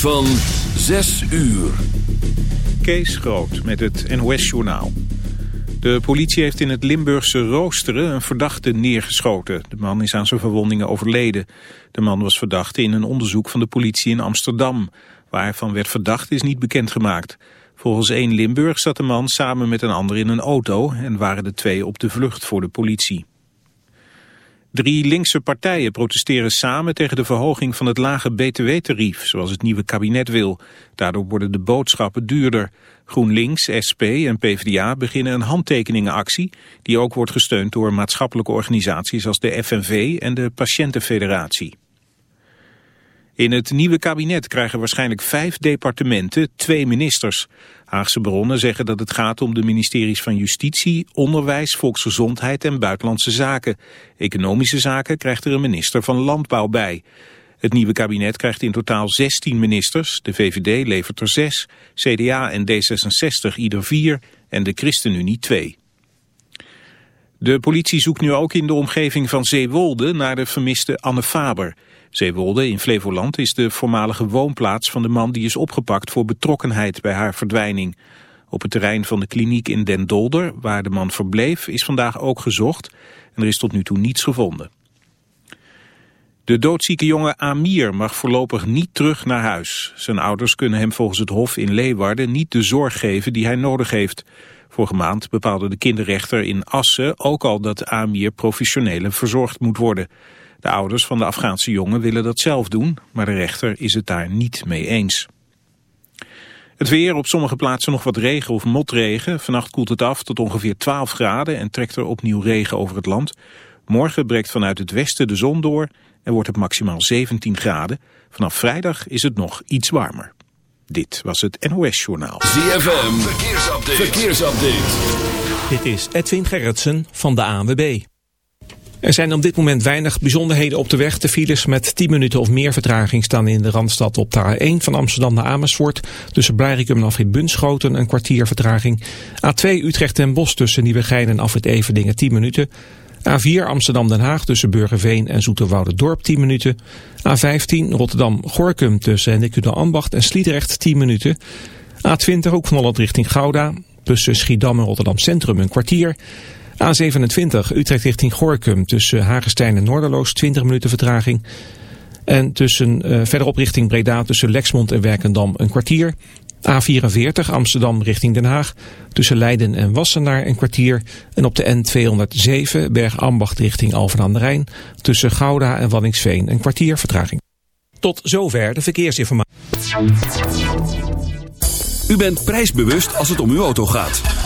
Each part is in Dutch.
Van 6 uur. Kees Groot met het NOS-journaal. De politie heeft in het Limburgse Roosteren een verdachte neergeschoten. De man is aan zijn verwondingen overleden. De man was verdachte in een onderzoek van de politie in Amsterdam. Waarvan werd verdacht is niet bekendgemaakt. Volgens 1 Limburg zat de man samen met een ander in een auto... en waren de twee op de vlucht voor de politie. Drie linkse partijen protesteren samen tegen de verhoging van het lage btw-tarief, zoals het nieuwe kabinet wil. Daardoor worden de boodschappen duurder. GroenLinks, SP en PvdA beginnen een handtekeningenactie, die ook wordt gesteund door maatschappelijke organisaties als de FNV en de Patiëntenfederatie. In het nieuwe kabinet krijgen waarschijnlijk vijf departementen twee ministers. Haagse bronnen zeggen dat het gaat om de ministeries van Justitie, Onderwijs, Volksgezondheid en Buitenlandse Zaken. Economische Zaken krijgt er een minister van Landbouw bij. Het nieuwe kabinet krijgt in totaal 16 ministers. De VVD levert er 6, CDA en D66 ieder 4 en de ChristenUnie 2. De politie zoekt nu ook in de omgeving van Zeewolde naar de vermiste Anne Faber. Zeewolde in Flevoland is de voormalige woonplaats van de man die is opgepakt voor betrokkenheid bij haar verdwijning. Op het terrein van de kliniek in Den Dolder, waar de man verbleef, is vandaag ook gezocht en er is tot nu toe niets gevonden. De doodzieke jongen Amir mag voorlopig niet terug naar huis. Zijn ouders kunnen hem volgens het Hof in Leeuwarden niet de zorg geven die hij nodig heeft. Vorige maand bepaalde de kinderrechter in Assen ook al dat Amir professioneel verzorgd moet worden. De ouders van de Afghaanse jongen willen dat zelf doen, maar de rechter is het daar niet mee eens. Het weer, op sommige plaatsen nog wat regen of motregen. Vannacht koelt het af tot ongeveer 12 graden en trekt er opnieuw regen over het land. Morgen breekt vanuit het westen de zon door en wordt het maximaal 17 graden. Vanaf vrijdag is het nog iets warmer. Dit was het NOS Journaal. ZFM, verkeersupdate. verkeersupdate. Dit is Edwin Gerritsen van de ANWB. Er zijn op dit moment weinig bijzonderheden op de weg. De files met 10 minuten of meer vertraging staan in de Randstad op de A1 van Amsterdam naar Amersfoort. Tussen Blarikum en Afrit Bunschoten een kwartier vertraging. A2 Utrecht en Bos tussen Nieuwegein en Afrit Everdingen 10 minuten. A4 Amsterdam-Den Haag tussen Burgerveen en Dorp 10 minuten. A15 Rotterdam-Gorkum tussen Hendrikudel-Ambacht en Sliedrecht 10 minuten. A20 ook van Holland richting Gouda tussen Schiedam en Rotterdam Centrum een kwartier. A27 Utrecht richting Gorkum tussen Hagestein en Noorderloos 20 minuten vertraging. En tussen, uh, verderop richting Breda tussen Lexmond en Werkendam een kwartier. A44 Amsterdam richting Den Haag tussen Leiden en Wassenaar een kwartier. En op de N207 Bergambacht richting Alphen aan de Rijn tussen Gouda en Wanningsveen een kwartier vertraging. Tot zover de verkeersinformatie. U bent prijsbewust als het om uw auto gaat.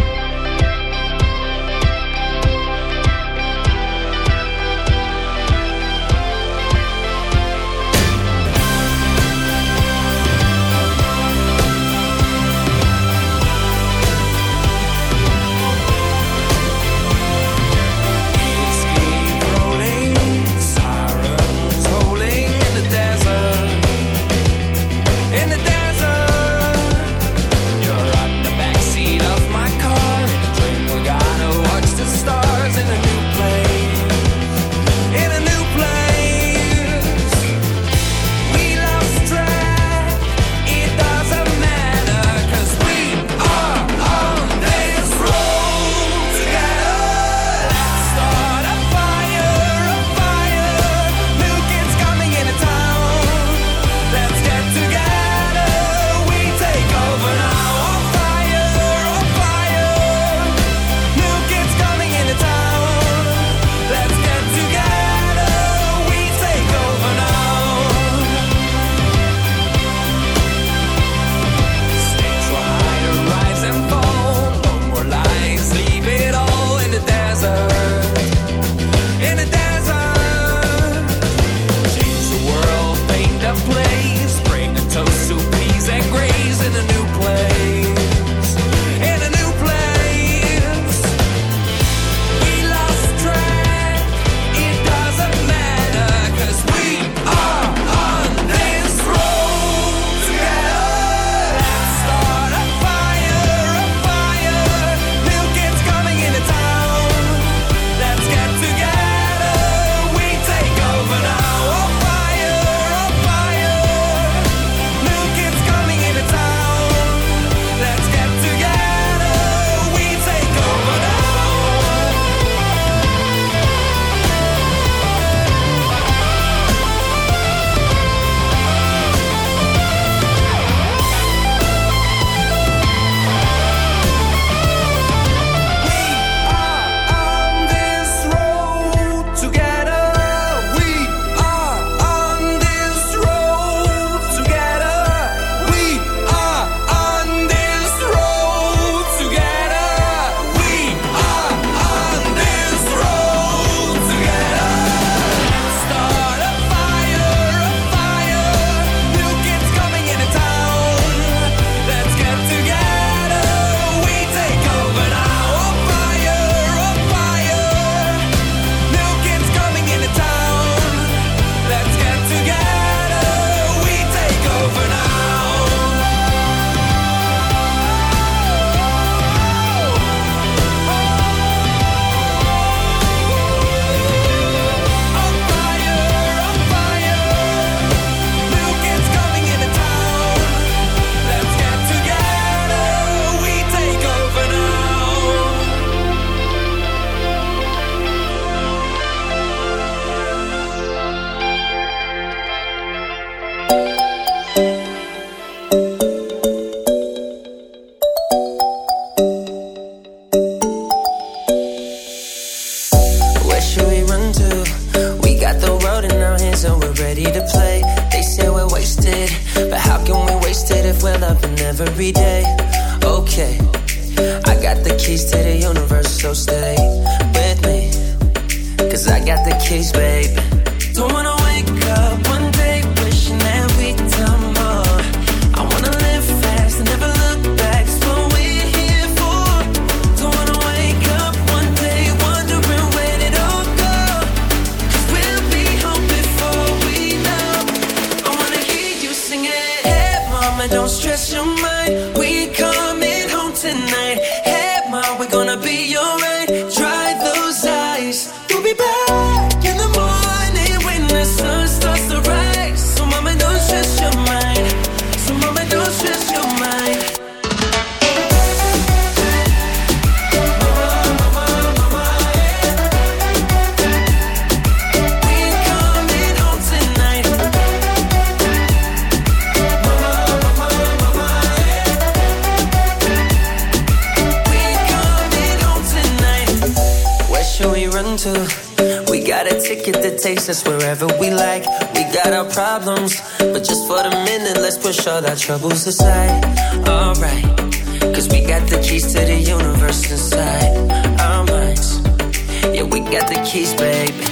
got the keys, baby.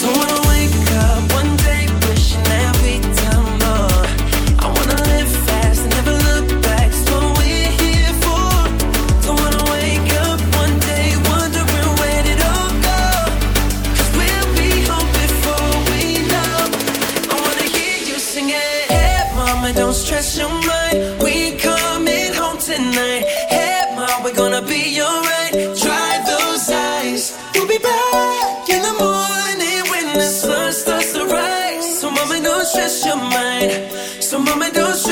Don't wanna mine. So, mama, don't show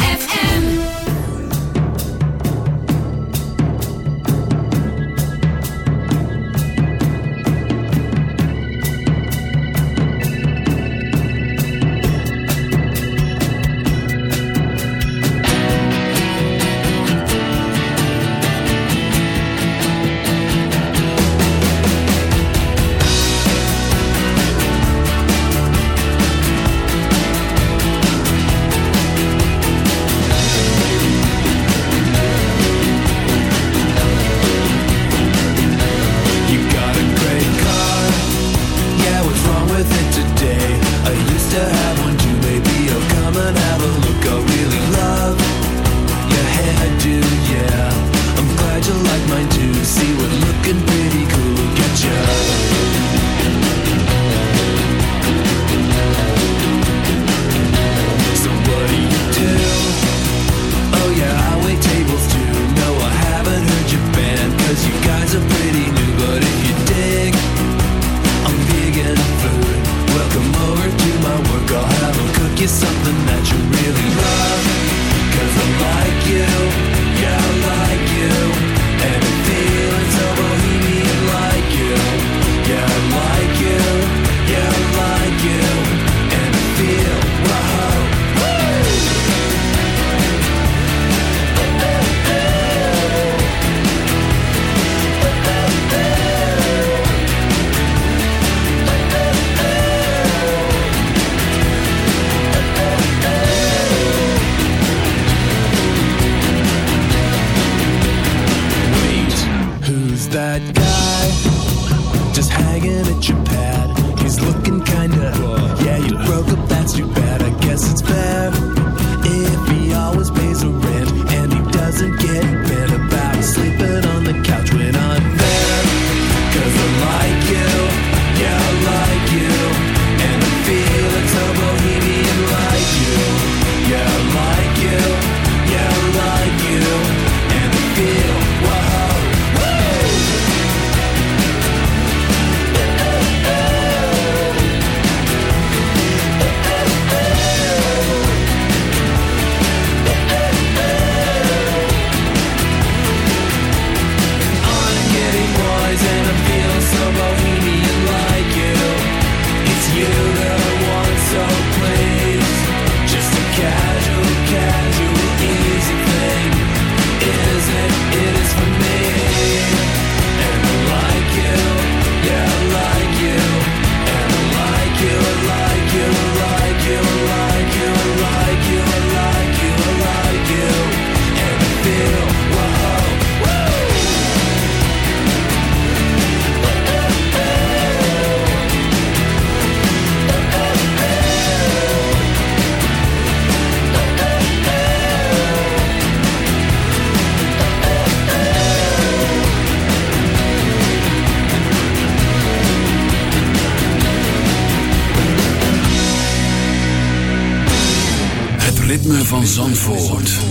Zandvoort.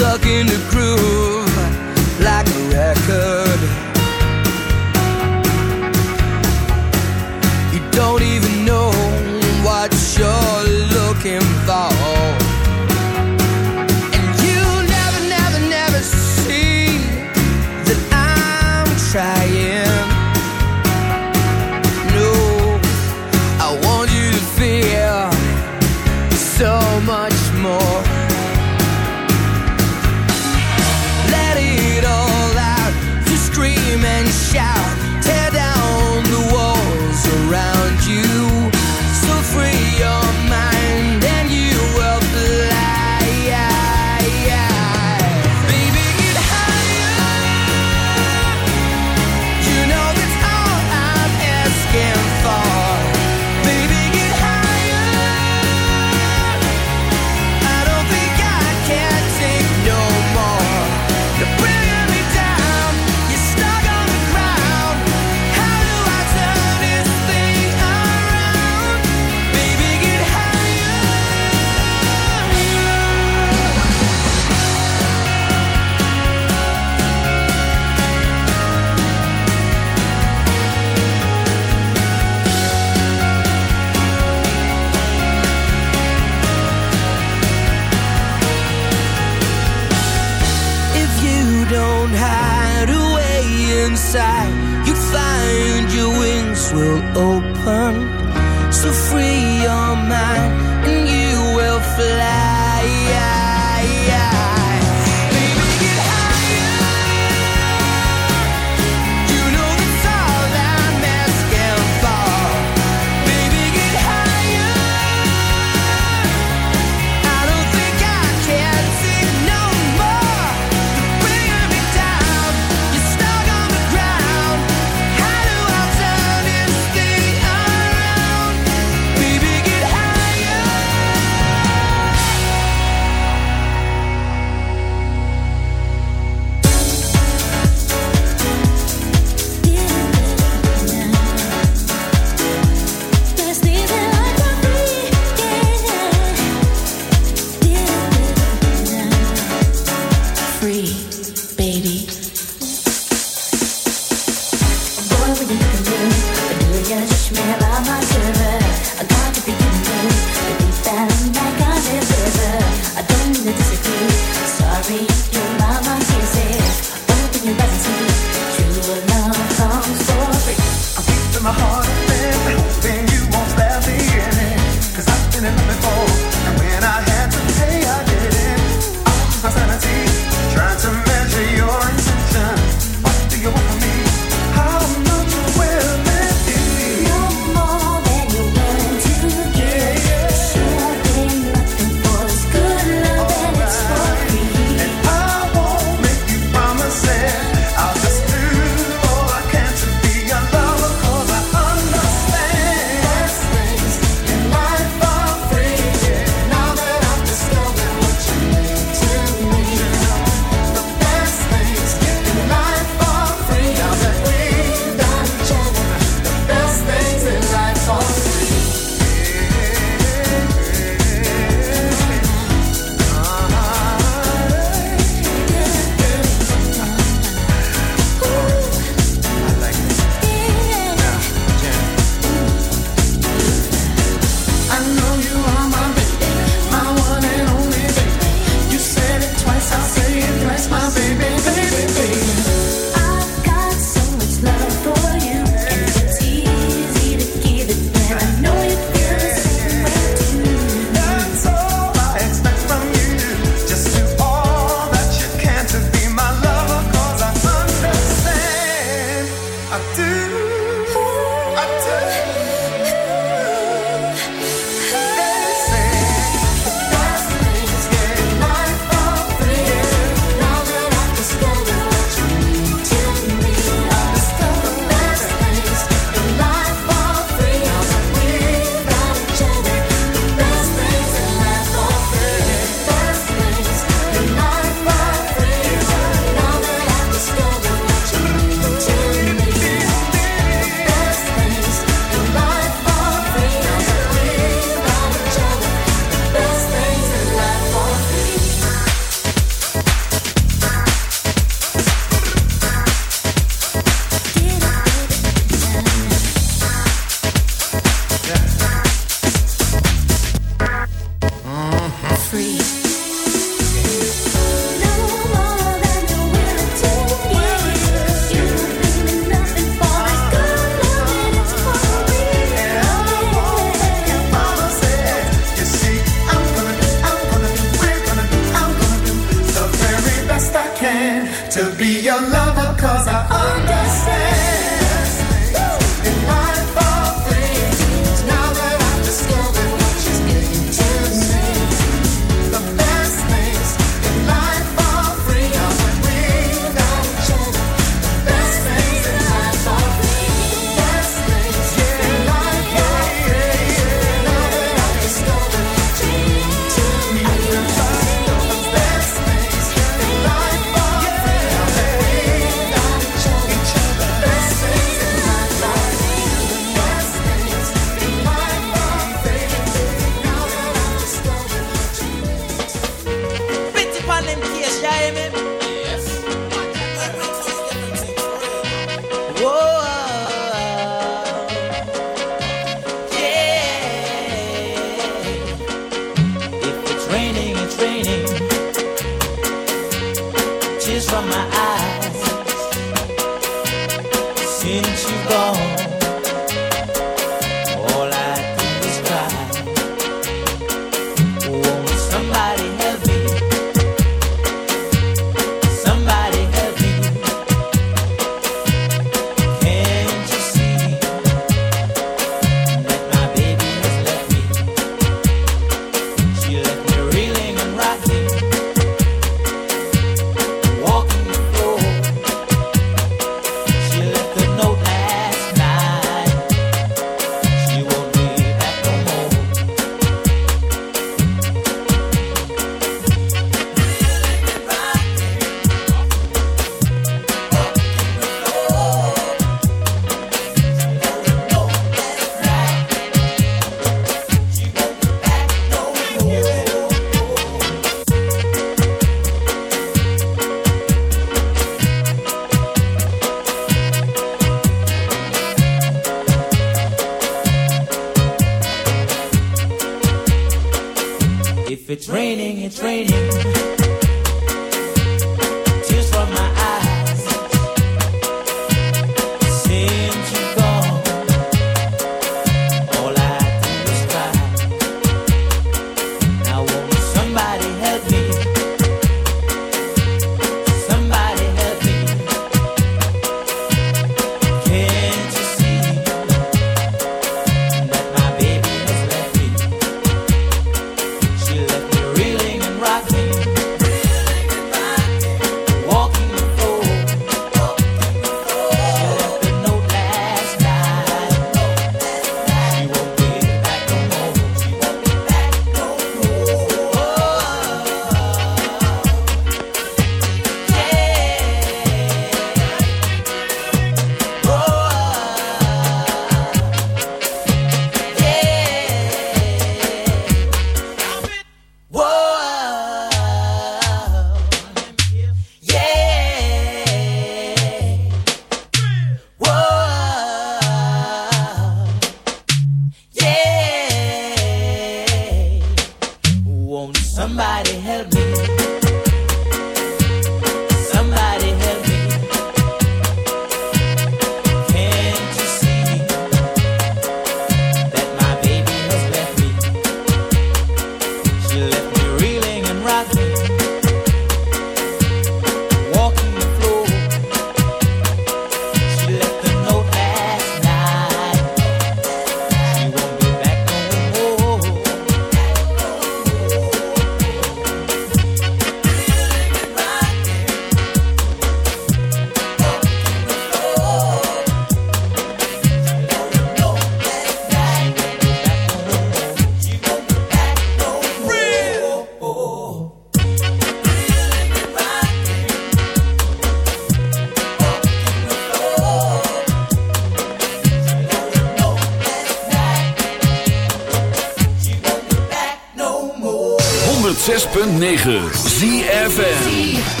106.9 ZFN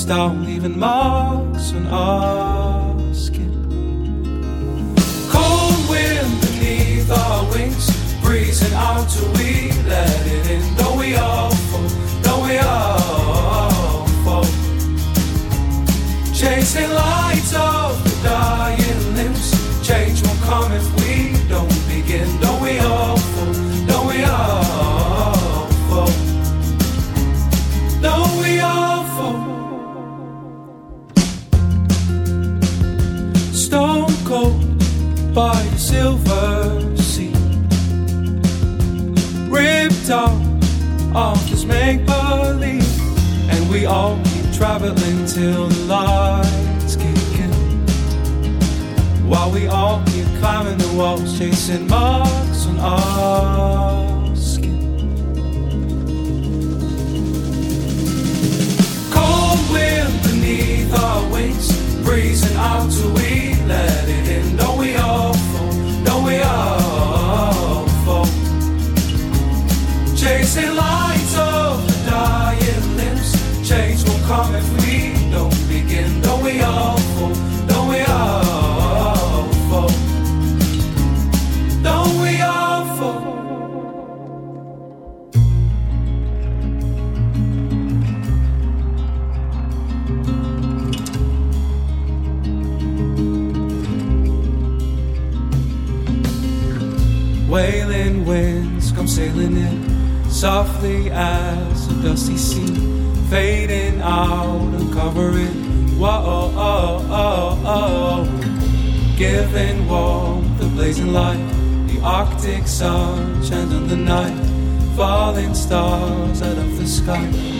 stop leaving my Arctic sun, and on the night, falling stars out of the sky.